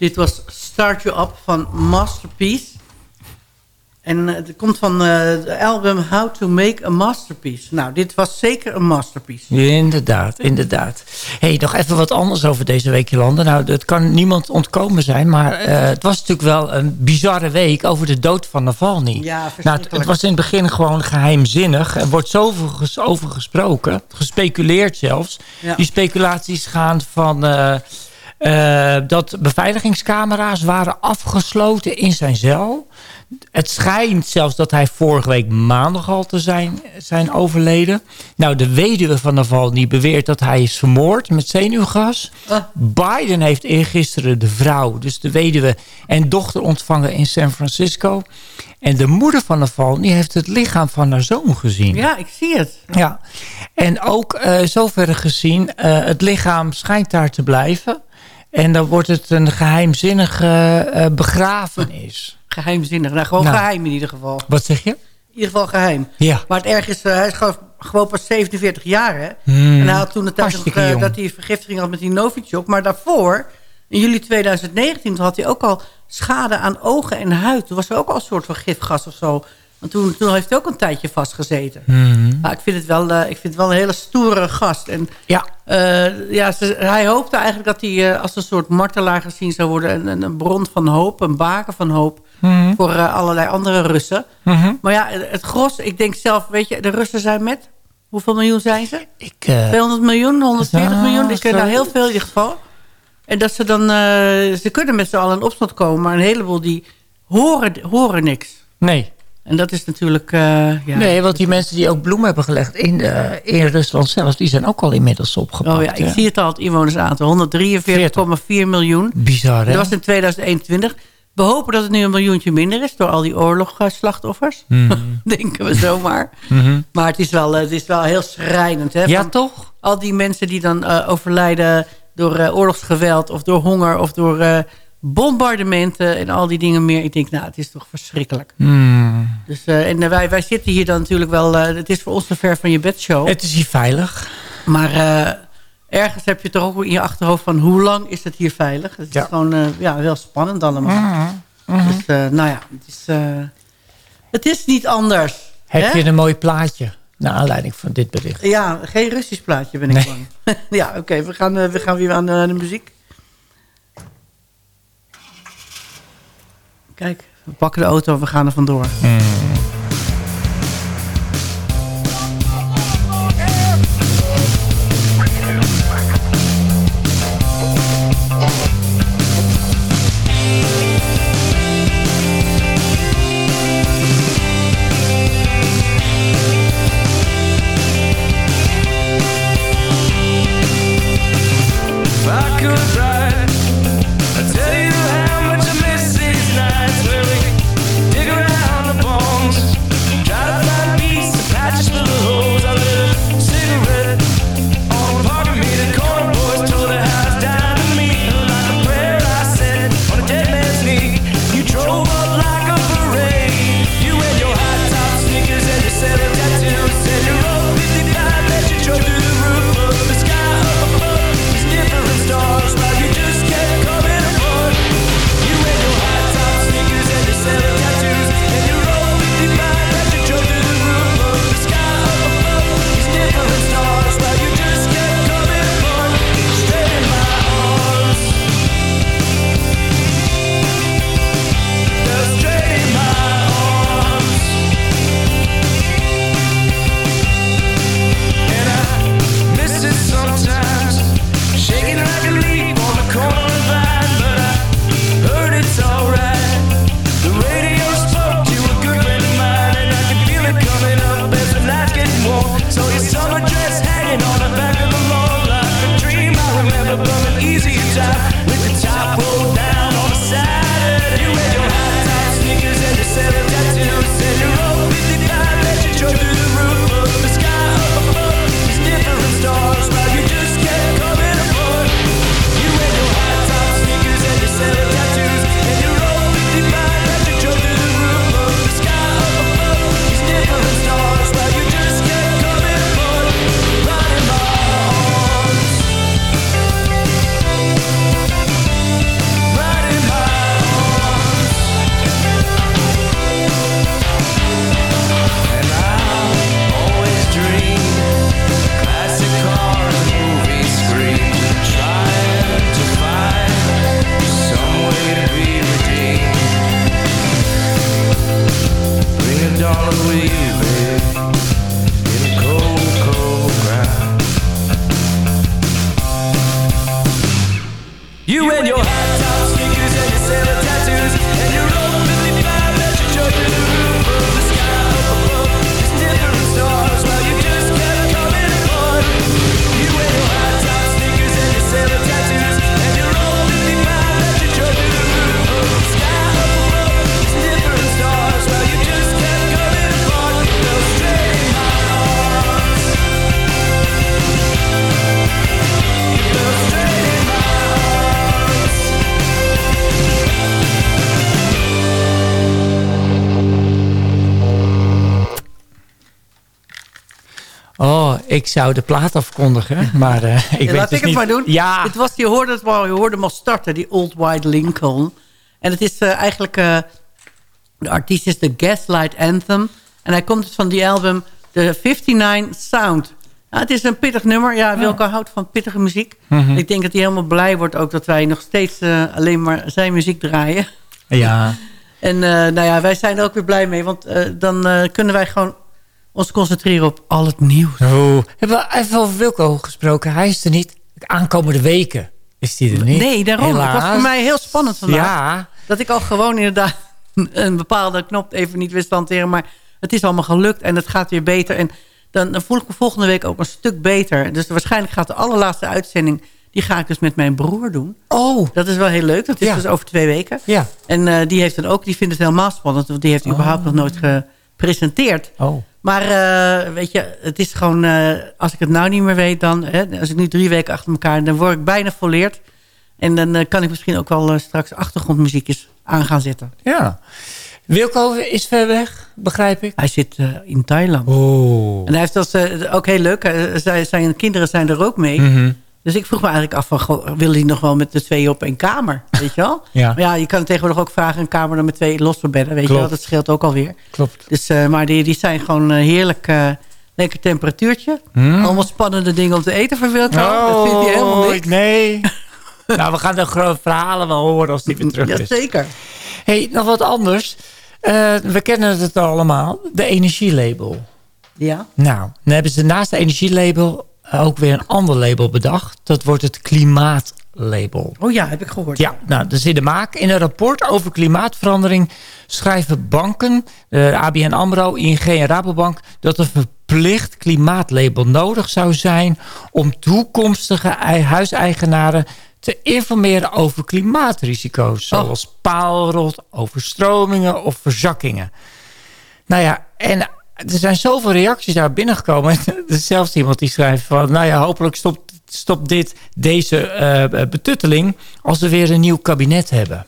Dit was Start You Up van Masterpiece. En eh, het komt van eh, het album How to Make a Masterpiece. Nou, dit was zeker een masterpiece. Inderdaad, inderdaad. hey, nog even wat anders over deze week, Jolanda. Nou, dat kan niemand ontkomen zijn, maar eh, het was natuurlijk wel een bizarre week over de dood van Navalny. Ja, nou, het, het was in het begin gewoon geheimzinnig. Er wordt zoveel over gesproken, gespeculeerd zelfs. Ja. Die speculaties gaan van... eh, dat beveiligingscamera's waren afgesloten in zijn cel. Het schijnt zelfs dat hij vorige week maandag al te zijn, zijn overleden. Nou, de weduwe van Navalny beweert dat hij is vermoord met zenuwgas. Ah. Biden heeft eergisteren de vrouw, dus de weduwe en dochter ontvangen in San Francisco. En de moeder van Navalny heeft het lichaam van haar zoon gezien. Ja, ik zie het. Ja, en ook eh zoverre gezien, eh, het lichaam schijnt daar te blijven. En dan wordt het een geheimzinnige eh, begrafenis. Geheimzinnig. Nou, gewoon Nou. geheim in ieder geval. Wat zeg je? In ieder geval geheim. Ja. Maar het erg is, eh, hij is gewoon, gewoon pas 47 jaar, hè? Hmm. En hij had toen de tijd nog, eh, dat hij vergiftiging had met die Novichok. Maar daarvoor, in juli 2019, toen had hij ook al schade aan ogen en huid. Toen was er ook al een soort van gifgas of zo. Want toen, toen heeft hij ook een tijdje vastgezeten. Mhm. Maar ik vind, het wel, eh, ik vind het wel een hele stoere gast. En Ja. eh, ja, ze- hij hoopte eigenlijk dat hij eh, als een soort martelaar gezien zou worden. Een, een, een bron van hoop, een baken van hoop. Mhm. Voor allerlei andere Russen. Mhm. Maar ja, het gros, ik denk zelf, weet je, de Russen zijn met... Hoeveel miljoen zijn ze? Ik, eh, 200 miljoen, 140 Ja, miljoen? Ik ken daar heel veel in ieder geval. En dat ze dan... ze kunnen met z'n allen in opstand komen. Maar een heleboel die horen, horen niks. nee. En dat is natuurlijk... eh, ja. nee, want die mensen die ook bloemen hebben gelegd in, de, in Rusland zelf... die zijn ook al inmiddels opgepakt. Oh ja, ik hè? zie het al, het inwonersaantal. 143,4 miljoen. Bizar, hè? Dat was in 2021. We hopen dat het nu een miljoentje minder is... door al die oorlogsslachtoffers. Mhm. [laughs] Denken we zomaar. Mhm. Maar het is wel, eh, het is wel heel schrijnend. Hè? Ja, Van toch? Al die mensen die dan eh, overlijden door eh, oorlogsgeweld... of door honger of door eh, bombardementen en al die dingen meer. Ik denk, nou, het is toch verschrikkelijk. Hmm. Dus, eh, en eh, wij, wij zitten hier dan natuurlijk wel... eh, het is voor ons te ver van je bedshow. Het is hier veilig. Maar ergens heb je toch ook in je achterhoofd van... hoe lang is het hier veilig? Het is gewoon ja, heel spannend allemaal. Mhm. Dus nou ja, het is, het is niet anders. Heb hè? je een mooi plaatje naar aanleiding van dit bericht? Ja, geen Russisch plaatje ben ik Nee. bang. [laughs] ja, oké, we, gaan, we gaan weer aan de muziek. Kijk, we pakken de auto en we gaan er vandoor. If ik zou de plaat afkondigen, maar eh, ik Ja, weet laat dus ik het niet... maar doen. Ja, Het was, je, hoorde het wel, je hoorde hem al starten, die Old White Lincoln. En het is eh, eigenlijk... eh, de artiest is de Gaslight Anthem. En hij komt dus van die album The 59 Sound. Nou, het is een pittig nummer. Ja, Wilco houdt van pittige muziek. Mhm. Ik denk dat hij helemaal blij wordt ook dat wij nog steeds alleen maar zijn muziek draaien. ja. [laughs] En nou ja, wij zijn er ook weer blij mee. Want dan kunnen wij gewoon ons concentreren op al het nieuws. Oh. Hebben we even over Wilco gesproken? Hij is er niet. Aankomende weken is hij er niet. Nee, daarom. Het was Helaas. voor mij heel spannend vandaag. Ja, Dat ik al gewoon inderdaad een bepaalde knop even niet wist te hanteren. Maar het is allemaal gelukt en het gaat weer beter. En dan, dan voel ik me volgende week ook een stuk beter. Dus waarschijnlijk gaat de allerlaatste uitzending... die ga ik dus met mijn broer doen. Oh, Dat is wel heel leuk. Dat is Ja. dus over twee weken. ja. En eh, die heeft dan ook, die vindt het helemaal spannend. Want die heeft hij überhaupt nog nooit gepresenteerd. Oh. Maar eh, weet je, het is gewoon... eh, als ik het nou niet meer weet, dan... Hè, als ik nu drie weken achter elkaar... dan word ik bijna volleerd. En dan eh, kan ik misschien ook wel straks achtergrondmuziekjes aan gaan zetten. Ja. Wilco is ver weg, begrijp ik. Hij zit in Thailand. Oh. En hij heeft dat ook heel leuk. zij- zijn kinderen zijn er ook mee. Mhm. Dus ik vroeg me eigenlijk af van... goh, willen die nog wel met de twee op één kamer? Weet je wel? [laughs] Ja. Maar ja, je kan tegenwoordig ook vragen... een kamer dan met twee losse bedden. Weet je wel? Dat scheelt ook alweer. Klopt. Dus, eh, maar die, die zijn gewoon eh, heerlijk... eh, lekker temperatuurtje. Mm. Allemaal spannende dingen om te eten voor Wilco. dat vindt hij helemaal Oh, niks. nee. [laughs] nou, we gaan de grote verhalen wel horen als die weer terug is. Jazeker. hey, nog wat anders. We kennen het allemaal. De energielabel. Ja. Nou, dan hebben ze naast de energielabel ook weer een ander label bedacht. Dat wordt het klimaatlabel. Oh ja, heb ik gehoord. Ja, nou, dat is in de maak. In een rapport over klimaatverandering schrijven banken, eh, ABN AMRO, ING en Rabobank... dat een verplicht klimaatlabel nodig zou zijn... om toekomstige ei- huiseigenaren te informeren over klimaatrisico's... zoals paalrot, overstromingen of verzakkingen. Nou ja, en er zijn zoveel reacties daar binnengekomen. [laughs] er is zelfs iemand die schrijft van... nou ja, hopelijk stopt, stopt dit, deze eh, betutteling... als we weer een nieuw kabinet hebben.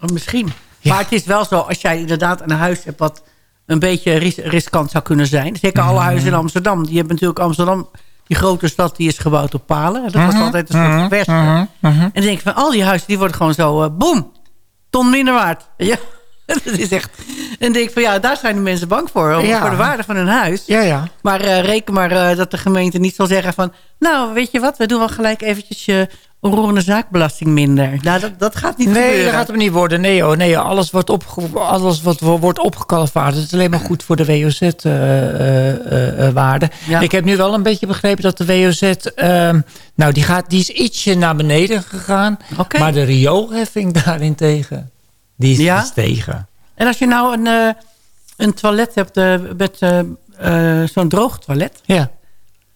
Oh, misschien. Ja. Maar het is wel zo, als jij inderdaad een huis hebt... wat een beetje ris riskant zou kunnen zijn. Zeker Mhm. alle huizen in Amsterdam. Die hebben natuurlijk Amsterdam... Die grote stad die is gebouwd op palen. Dat was Mhm. altijd een soort verse. En dan denk ik van al die huizen die worden gewoon zo... eh boem, ton minder waard. Ja, [laughs] [laughs] dat is echt... En denk ik van ja, daar zijn de mensen bang voor. Voor de waarde van hun huis. Ja, ja. Maar eh, reken maar eh, dat de gemeente niet zal zeggen van... nou, weet je wat, we doen wel gelijk eventjes je onroerende zaakbelasting minder. Nou, dat, dat gaat niet Nee, gebeuren. dat gaat hem niet worden. Nee, nee alles, wordt opge alles wat wo- wordt opgekalfaard... is alleen maar goed voor de WOZ-waarde. Ja. Ik heb nu wel een beetje begrepen dat de WOZ... ehm, nou, die, gaat, die is ietsje naar beneden gegaan. Maar de rioolheffing daarentegen, die is Ja? gestegen. En als je nou een, eh, een toilet hebt eh, met eh, zo'n droog toilet... Ja,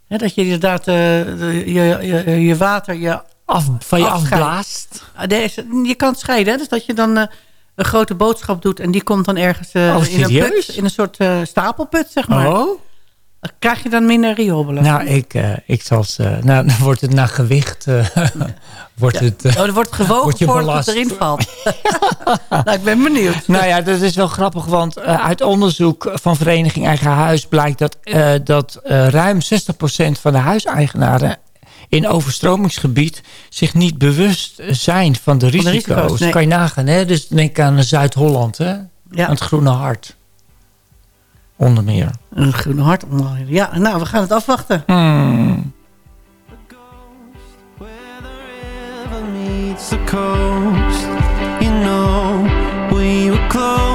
Hè, dat je inderdaad de- je, je, je water je, Af, van je afblaast. ah, je kan het scheiden. Hè? Dus dat je dan een grote boodschap doet... en die komt dan ergens Oh, in, een put, in een soort stapelput, zeg maar. Oh? Krijg je dan minder rioolbelasting? Nou, ik, eh, ik zal ze... Nou, dan wordt het naar gewicht... eh, [laughs] wordt het, eh, Oh, er wordt gewogen [laughs] Word je voordat het erin valt. [laughs] nou, ik ben benieuwd. Nou ja, dat is wel grappig, want uit onderzoek van Vereniging Eigen Huis blijkt dat, dat ruim 60% van de huiseigenaren in overstromingsgebied zich niet bewust zijn van de risico's. risico's, nee. Kan je nagaan, hè? Dus denk aan Zuid-Holland, hè? Ja. Aan het Groene Hart. Onder meer. Een groene hart. Ja, nou, we gaan het afwachten. Hmm. river meets the coast. You know, we were close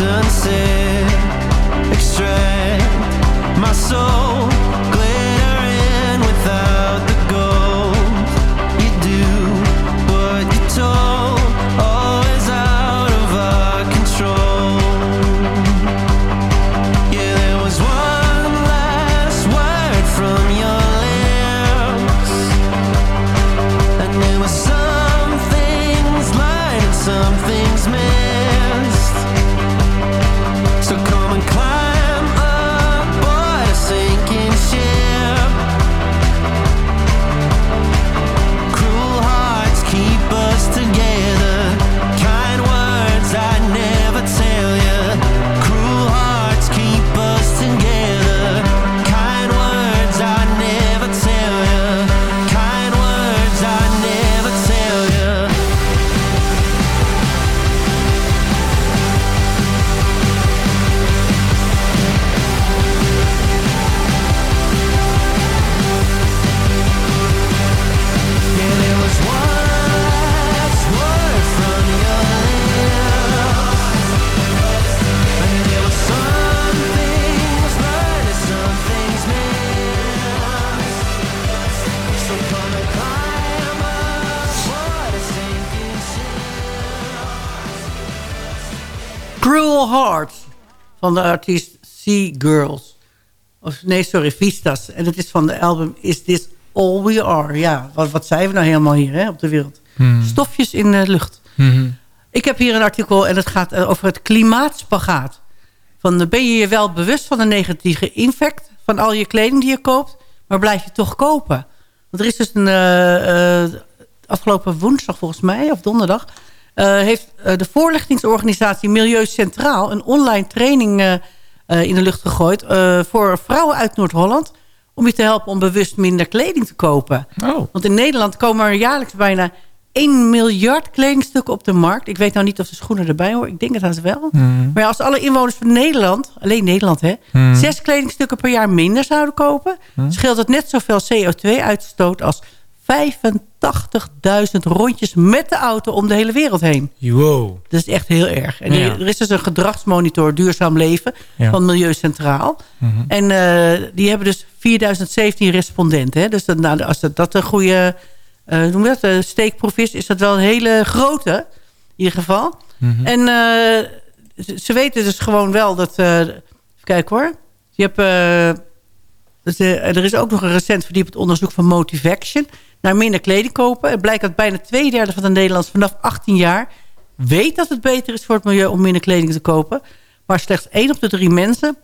often van de artiest Sea Girls. Of, nee, sorry, Vistas. En het is van de album Is This All We Are? Ja, wat, wat zijn we nou helemaal hier hè, op de wereld? Stofjes in de lucht. Ik heb hier een artikel en het gaat eh, over het klimaatspagaat. Van, eh, ben je je wel bewust van de negatieve impact van al je kleding die je koopt... maar blijf je toch kopen? Want er is dus een... eh, eh, afgelopen woensdag volgens mij, of donderdag... eh, heeft eh, de voorlichtingsorganisatie Milieu Centraal... een online training eh, in de lucht gegooid... voor vrouwen uit Noord-Holland... om je te helpen om bewust minder kleding te kopen. Oh. Want in Nederland komen er jaarlijks bijna 1 miljard kledingstukken op de markt. Ik weet nou niet of de schoenen erbij horen. Ik denk het haast wel. Maar ja, als alle inwoners van Nederland, alleen Nederland hè... zes kledingstukken per jaar minder zouden kopen... scheelt het net zoveel CO2-uitstoot als 85.000 rondjes met de auto om de hele wereld heen. Wow. Dat is echt heel erg. En Ja. er is dus een gedragsmonitor Duurzaam Leven Ja. van Milieu Centraal. En eh, die hebben dus 4017 respondenten. Hè? Dus dat, nou, als dat, dat een goede hoe noem dat, eh, steekproef is, is dat wel een hele grote in ieder geval. En eh, ze, ze weten dus gewoon wel dat... kijken hoor. Je hebt, dus, eh, er is ook nog een recent verdiepend onderzoek van Motivaction... naar minder kleding kopen. Het blijkt dat bijna twee derde van de Nederlanders vanaf 18 jaar... weet dat het beter is voor het milieu om minder kleding te kopen. Maar slechts één op de drie mensen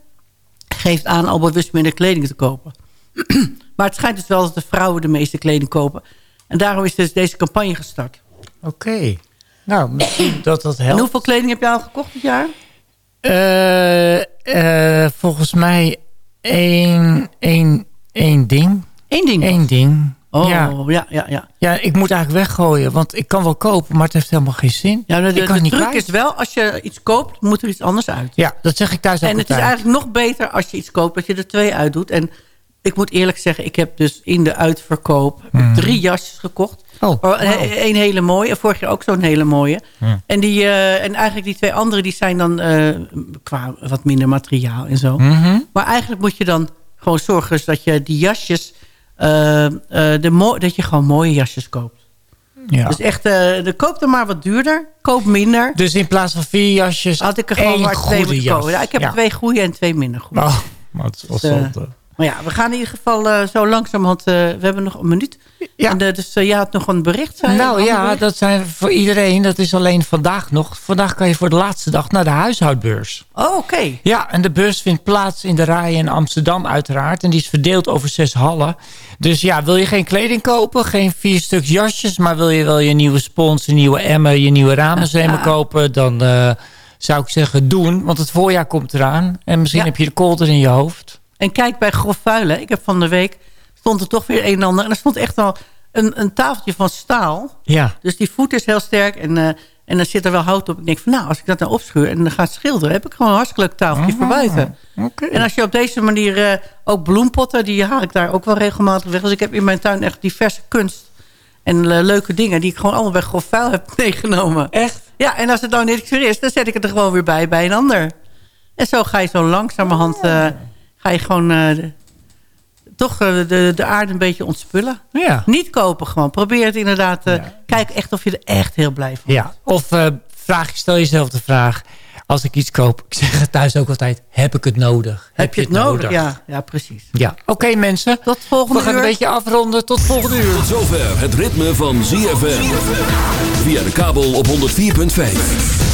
geeft aan al bewust minder kleding te kopen. [clears throat] maar het schijnt dus wel dat de vrouwen de meeste kleding kopen. En daarom is dus deze campagne gestart. Oké. Nou, misschien [clears throat] dat dat En helpt. hoeveel kleding heb je al gekocht dit jaar? Eh, eh, volgens mij één, één, één ding. Eén ding. Eén ding. Oh, Ja. ja, ja, ja. ja, ik moet eigenlijk weggooien. Want ik kan wel kopen, maar het heeft helemaal geen zin. ja de ik de, kan de niet truc kwijt. is wel, als je iets koopt, moet er iets anders uit. Ja, dat zeg ik thuis ook En het is eigenlijk nog beter als je iets koopt, dat je er twee uit doet. En ik moet eerlijk zeggen, ik heb dus in de uitverkoop ik drie jasjes gekocht. Oh, Oh, een hele mooie. Vorig jaar ook zo'n hele mooie. En, die, eh, en eigenlijk die twee andere die zijn dan eh, qua wat minder materiaal en zo. Mhm. Maar eigenlijk moet je dan gewoon zorgen dat je die jasjes... eh, de dat je gewoon mooie jasjes koopt. Ja. Dus echt, de koop dan maar wat duurder. Koop minder. Dus in plaats van vier jasjes, Had ik er gewoon maar twee moeten kopen. Ja, ik heb Ja. twee goede en twee minder goede. Oh, maar het is wel Dus. Maar ja, we gaan in ieder geval eh, zo langzamerhand... eh we hebben nog een minuut. Ja. En, eh, dus eh, je had nog een bericht. zei je? Nou Een ja, bericht? dat zijn voor iedereen. Dat is alleen vandaag nog. Vandaag kan je voor de laatste dag naar de huishoudbeurs. Oh, oké. Ja, en de beurs vindt plaats in de Rij in Amsterdam uiteraard. En die is verdeeld over zes hallen. Dus ja, wil je geen kleding kopen, geen vier stuk jasjes... maar wil je wel je nieuwe spons, je nieuwe emmer, je nieuwe ramenzemen kopen... dan eh, zou ik zeggen doen, want het voorjaar komt eraan. En misschien Ja. heb je de kolder in je hoofd. En kijk bij grof vuilen. Ik heb van de week, stond er toch weer een en ander. En er stond echt al een, een tafeltje van staal. Ja, Dus die voet is heel sterk en, eh en dan zit er wel hout op. Ik denk van nou, als ik dat nou opschuur en dan ga schilderen... heb ik gewoon een hartstikke leuk tafeltje voor buiten. oké. En als je op deze manier eh, ook bloempotten... die haal ik daar ook wel regelmatig weg. Dus ik heb in mijn tuin echt diverse kunst en eh, leuke dingen... die ik gewoon allemaal bij grof vuil heb [laughs] meegenomen. Echt? Ja, en als het nou niks meer is, dan zet ik het er gewoon weer bij bij een ander. En zo ga je zo langzamerhand... eh, ga je gewoon eh, de- toch eh, de, de aarde een beetje ontspullen. Ja. Niet kopen gewoon. Probeer het inderdaad. eh, Ja. Kijk echt of je er echt heel blij van Ja, of eh, vraag, stel jezelf de vraag... als ik iets koop, ik zeg het thuis ook altijd... heb ik het nodig? Heb je het nodig? Ja, ja, precies. Ja, oké mensen. Tot volgende We gaan uur. een beetje afronden. Tot volgende uur. Tot zover het ritme van ZFM. Via de kabel op 104.5.